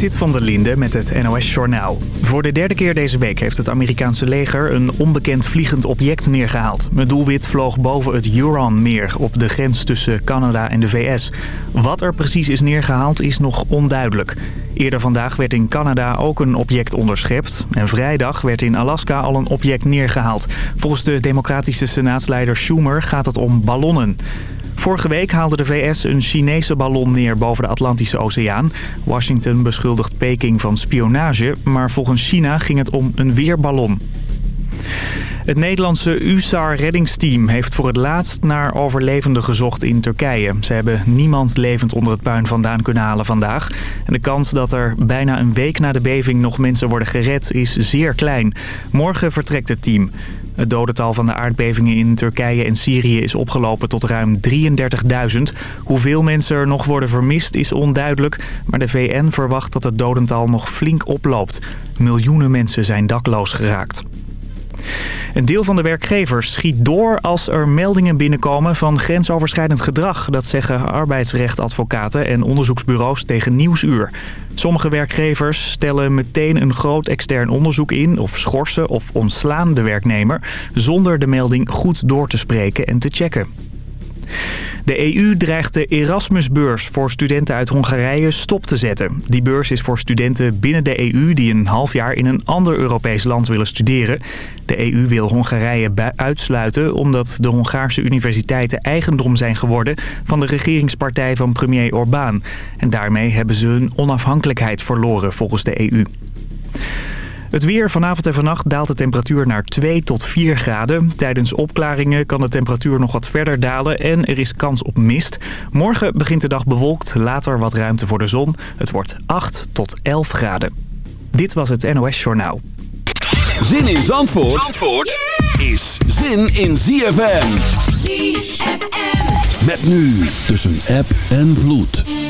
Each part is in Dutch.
Zit van der Linde met het NOS-journaal. Voor de derde keer deze week heeft het Amerikaanse leger een onbekend vliegend object neergehaald. Het doelwit vloog boven het Huron-meer op de grens tussen Canada en de VS. Wat er precies is neergehaald is nog onduidelijk. Eerder vandaag werd in Canada ook een object onderschept. En vrijdag werd in Alaska al een object neergehaald. Volgens de democratische senaatsleider Schumer gaat het om ballonnen. Vorige week haalde de VS een Chinese ballon neer boven de Atlantische Oceaan. Washington beschuldigt Peking van spionage, maar volgens China ging het om een weerballon. Het Nederlandse USAR-reddingsteam heeft voor het laatst naar overlevenden gezocht in Turkije. Ze hebben niemand levend onder het puin vandaan kunnen halen vandaag. En de kans dat er bijna een week na de beving nog mensen worden gered is zeer klein. Morgen vertrekt het team. Het dodental van de aardbevingen in Turkije en Syrië is opgelopen tot ruim 33.000. Hoeveel mensen er nog worden vermist is onduidelijk, maar de VN verwacht dat het dodental nog flink oploopt. Miljoenen mensen zijn dakloos geraakt. Een deel van de werkgevers schiet door als er meldingen binnenkomen van grensoverschrijdend gedrag. Dat zeggen arbeidsrechtadvocaten en onderzoeksbureaus tegen Nieuwsuur. Sommige werkgevers stellen meteen een groot extern onderzoek in of schorsen of ontslaan de werknemer... zonder de melding goed door te spreken en te checken. De EU dreigt de Erasmusbeurs voor studenten uit Hongarije stop te zetten. Die beurs is voor studenten binnen de EU die een half jaar in een ander Europees land willen studeren. De EU wil Hongarije uitsluiten omdat de Hongaarse universiteiten eigendom zijn geworden van de regeringspartij van premier Orbán. En daarmee hebben ze hun onafhankelijkheid verloren volgens de EU. Het weer vanavond en vannacht daalt de temperatuur naar 2 tot 4 graden. Tijdens opklaringen kan de temperatuur nog wat verder dalen en er is kans op mist. Morgen begint de dag bewolkt, later wat ruimte voor de zon. Het wordt 8 tot 11 graden. Dit was het NOS Journaal. Zin in Zandvoort, Zandvoort is zin in ZFM. ZFM. Met nu tussen app en vloed.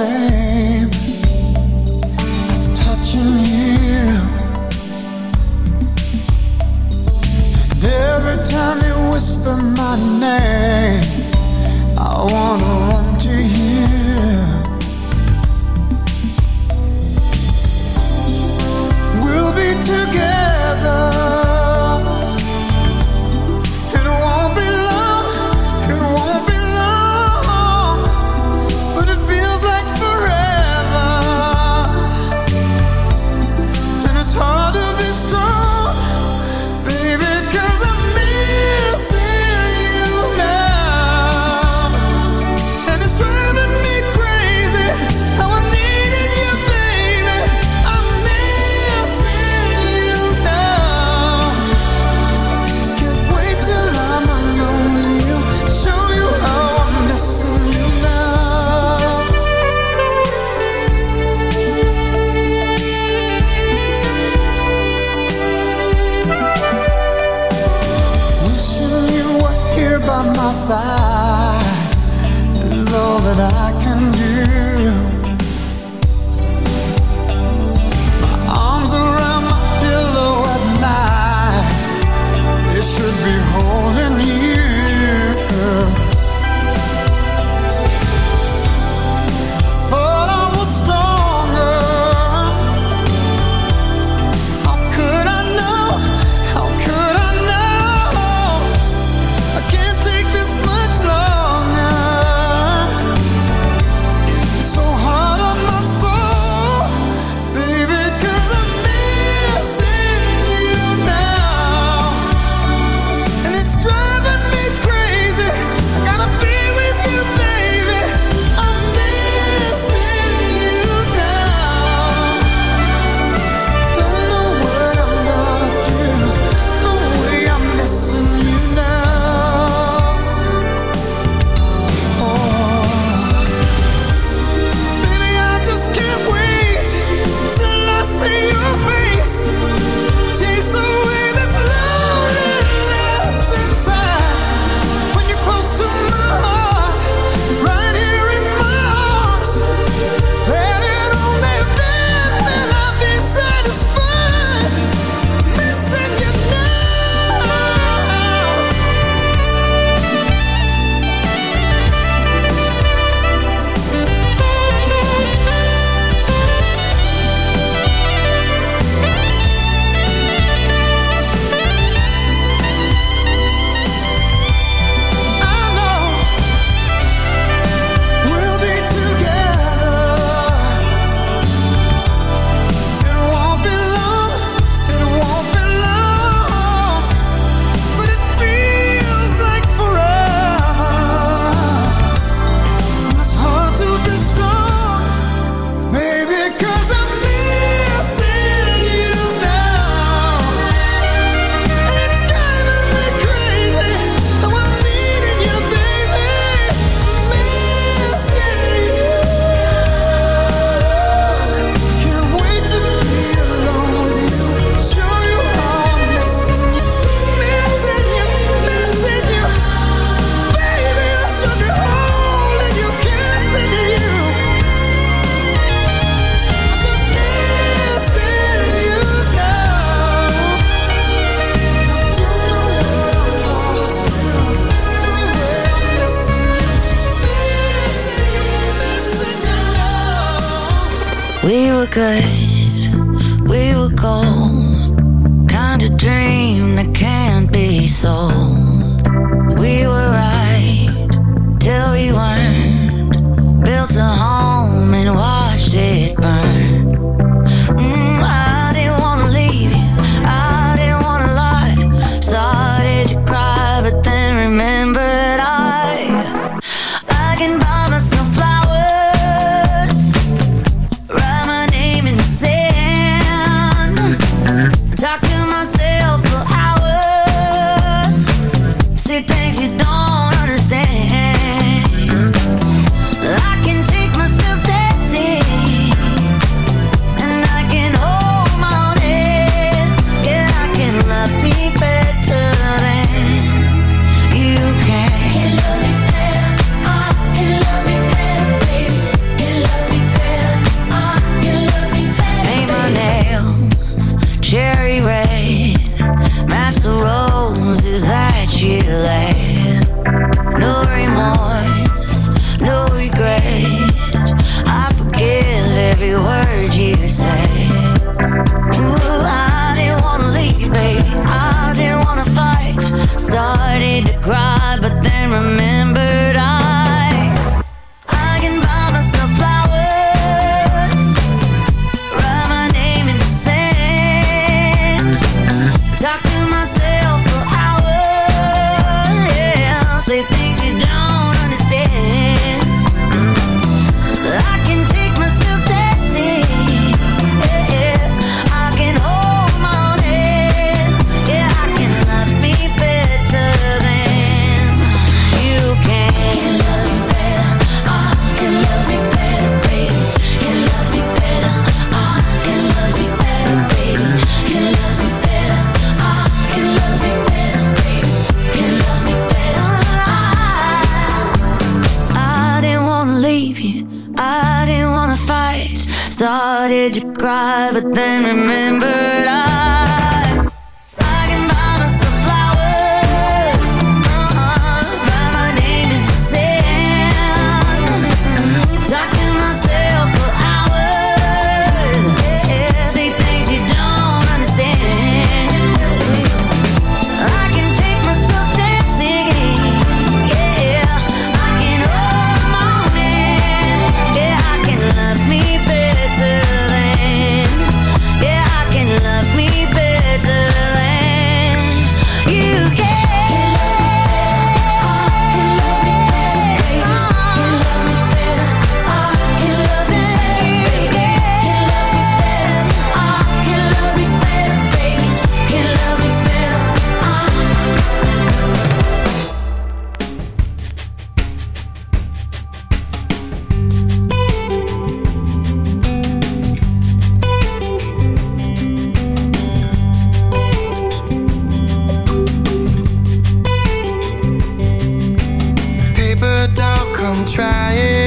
away trying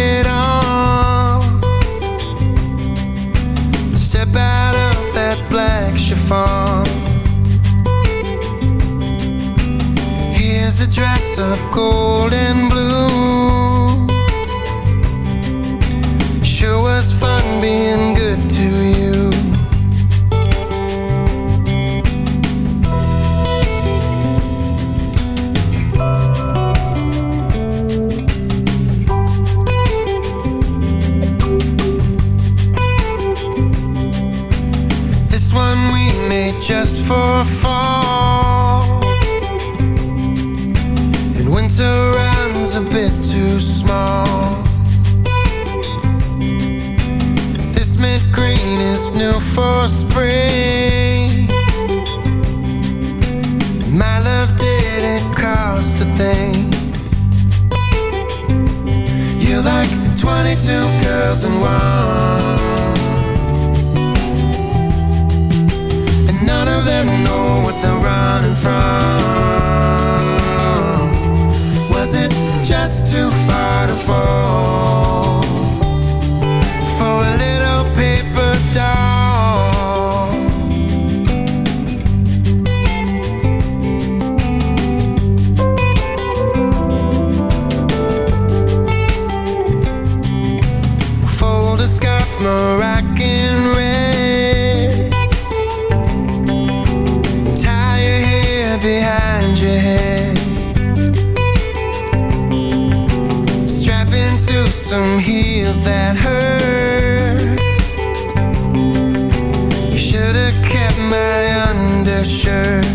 undershirt.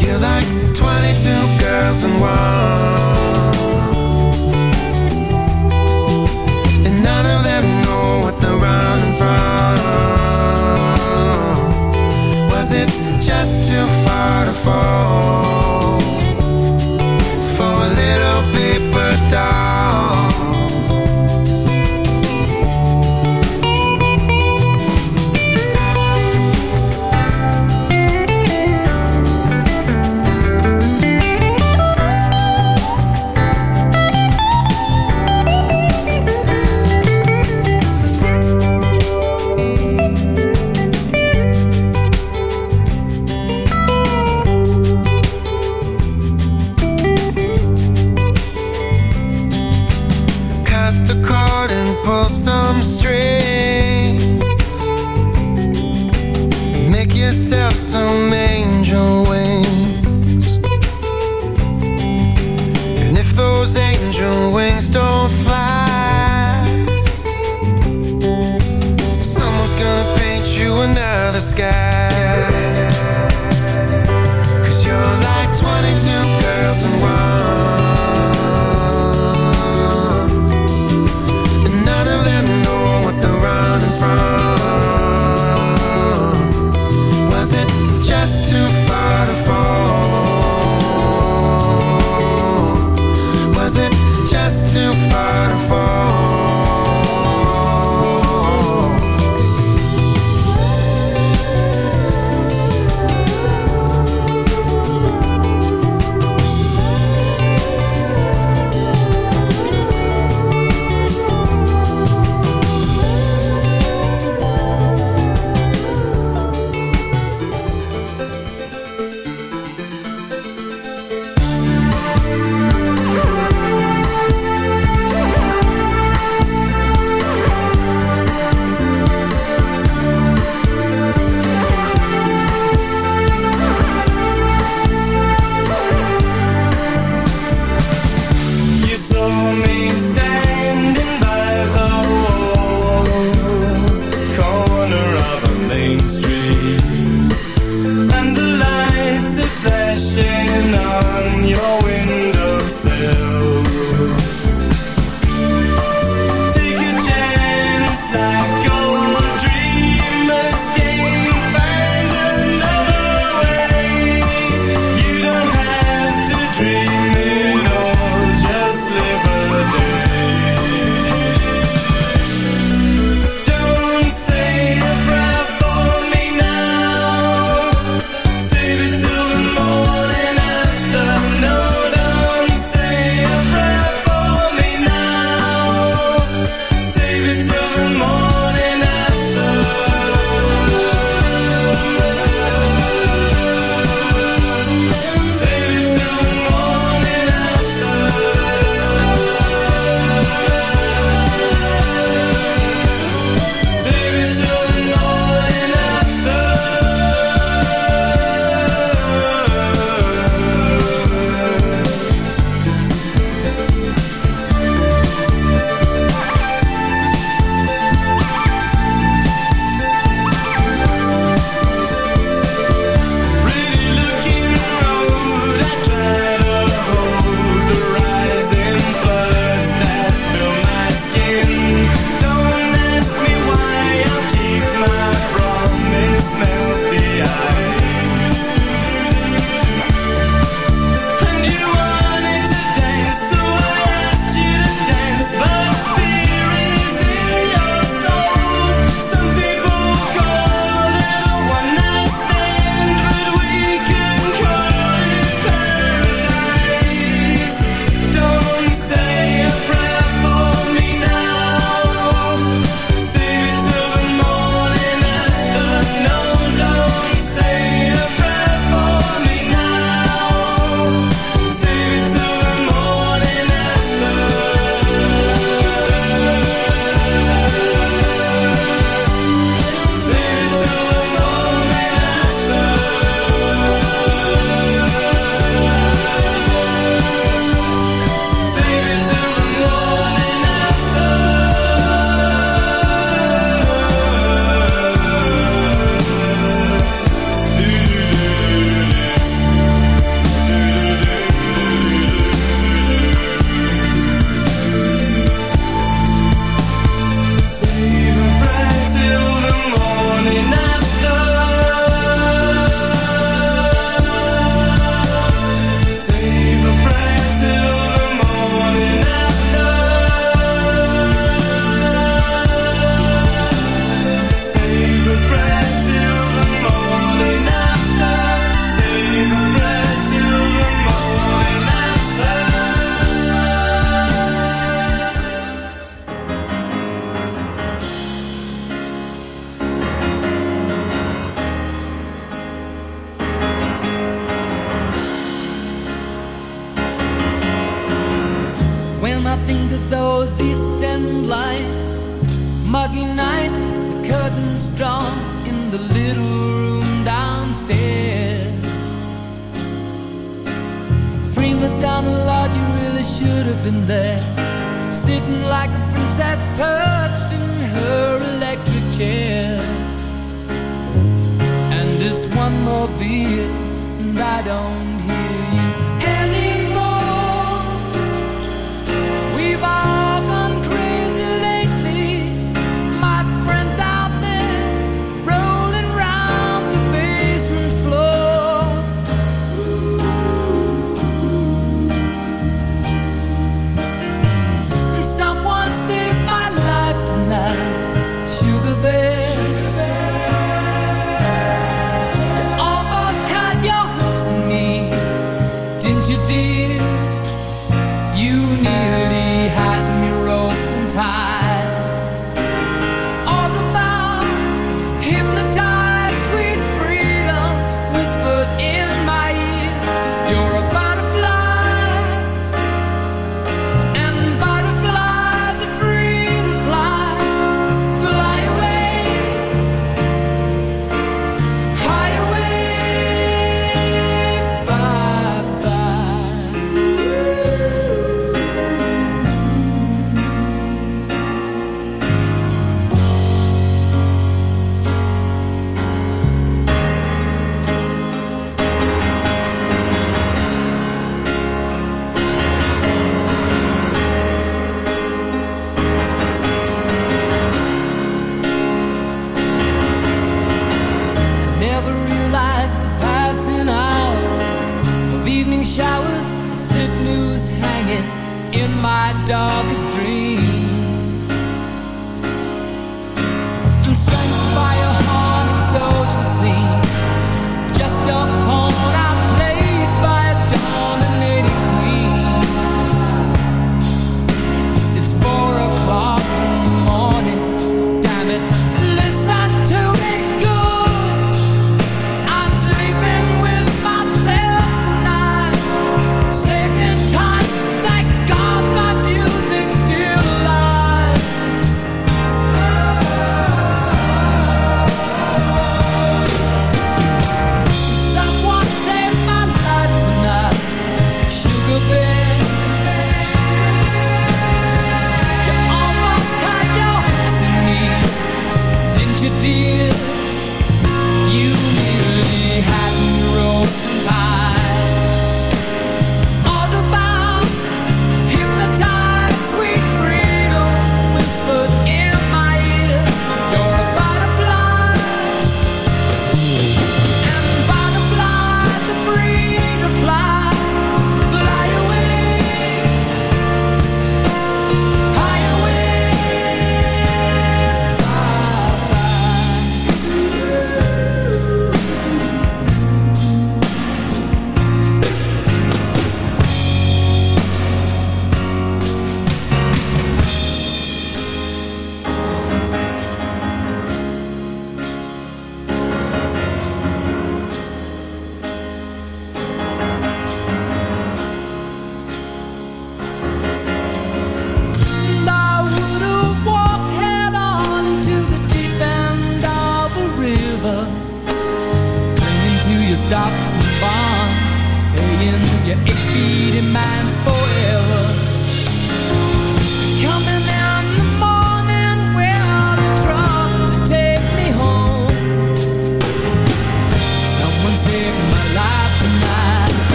You're like 22 girls in one.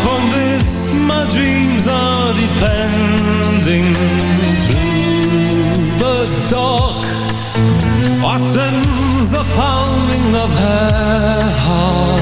Upon this my dreams are depending Through the dark. Ascends the pounding of her heart.